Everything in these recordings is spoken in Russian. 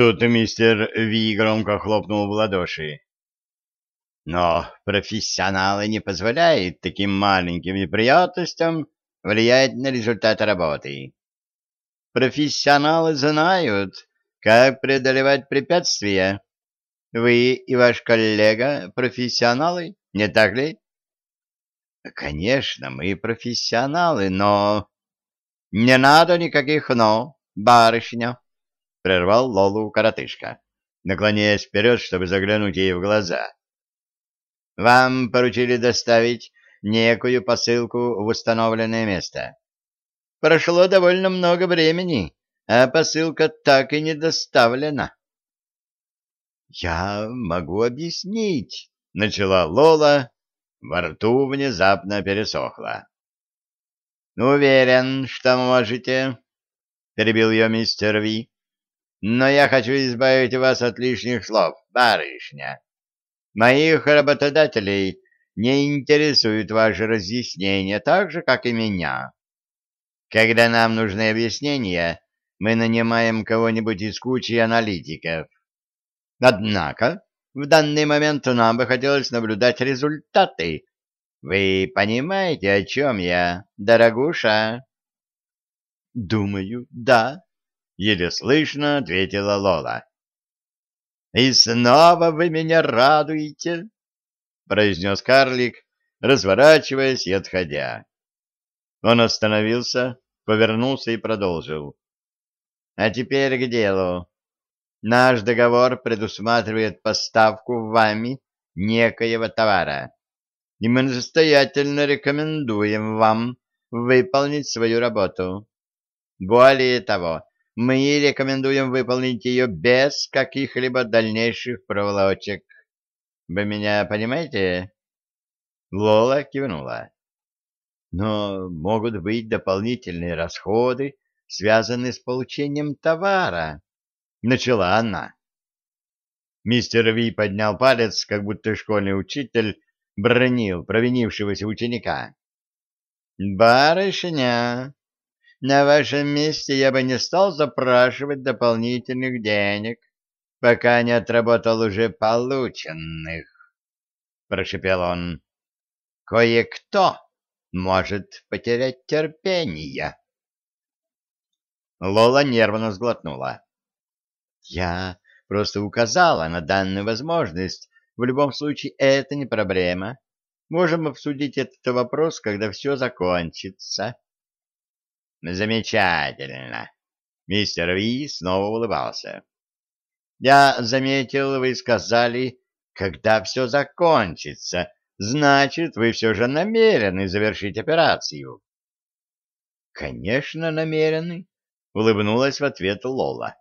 Тут мистер Ви громко хлопнул в ладоши. Но профессионалы не позволяют таким маленьким неприятностям влиять на результат работы. Профессионалы знают, как преодолевать препятствия. Вы и ваш коллега профессионалы, не так ли? Конечно, мы профессионалы, но... Не надо никаких «но», барышня, — прервал Лолу коротышка, наклоняясь вперед, чтобы заглянуть ей в глаза. Вам поручили доставить некую посылку в установленное место. Прошло довольно много времени, а посылка так и не доставлена. — Я могу объяснить, — начала Лола, во рту внезапно пересохло. «Уверен, что можете», — перебил ее мистер Ви. «Но я хочу избавить вас от лишних слов, барышня. Моих работодателей не интересуют ваши разъяснения так же, как и меня. Когда нам нужны объяснения, мы нанимаем кого-нибудь из кучи аналитиков. Однако в данный момент нам бы хотелось наблюдать результаты. Вы понимаете, о чем я, дорогуша? — Думаю, да, — еле слышно ответила Лола. — И снова вы меня радуете, — произнес карлик, разворачиваясь и отходя. Он остановился, повернулся и продолжил. — А теперь к делу. Наш договор предусматривает поставку вами некоего товара, и мы настоятельно рекомендуем вам выполнить свою работу. Более того, мы рекомендуем выполнить ее без каких-либо дальнейших проволочек. Вы меня понимаете? Лола кивнула. Но могут быть дополнительные расходы, связанные с получением товара. Начала она. Мистер Ви поднял палец, как будто школьный учитель бронил провинившегося ученика. «Барышня, на вашем месте я бы не стал запрашивать дополнительных денег, пока не отработал уже полученных», — прошепел он. «Кое-кто может потерять терпение». Лола нервно сглотнула. Я просто указала на данную возможность. В любом случае, это не проблема. Можем обсудить этот вопрос, когда все закончится. Замечательно. Мистер Ви снова улыбался. Я заметил, вы сказали, когда все закончится. Значит, вы все же намерены завершить операцию. Конечно, намерены, улыбнулась в ответ Лола.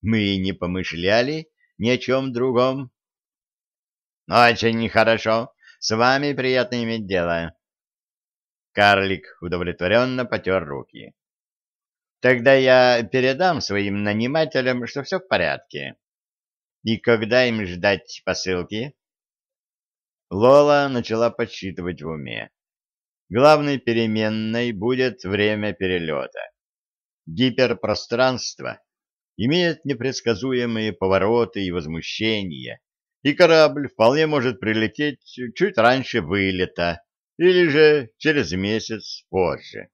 Мы не помышляли ни о чем другом. Очень хорошо. С вами приятно иметь дело. Карлик удовлетворенно потер руки. Тогда я передам своим нанимателям, что все в порядке. И когда им ждать посылки? Лола начала подсчитывать в уме. Главной переменной будет время перелета. Гиперпространство имеет непредсказуемые повороты и возмущения, и корабль вполне может прилететь чуть раньше вылета или же через месяц позже.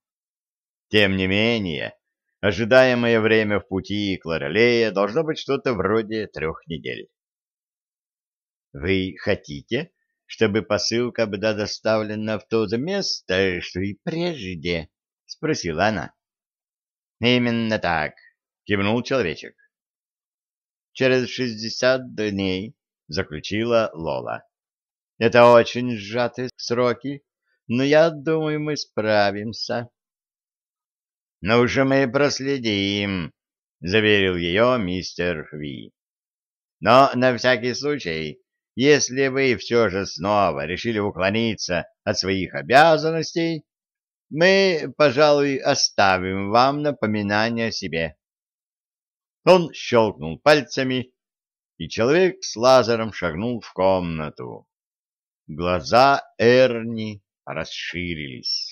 Тем не менее, ожидаемое время в пути к Лорелее должно быть что-то вроде трех недель. «Вы хотите, чтобы посылка была доставлена в то же место, что и прежде?» — спросила она. «Именно так», — кивнул человечек. «Через шестьдесят дней», — заключила Лола. «Это очень сжатые сроки, но я думаю, мы справимся». «Ну уже мы проследим», — заверил ее мистер Ви. «Но на всякий случай, если вы все же снова решили уклониться от своих обязанностей, мы, пожалуй, оставим вам напоминание о себе». Он щелкнул пальцами, и человек с лазером шагнул в комнату. Глаза Эрни расширились.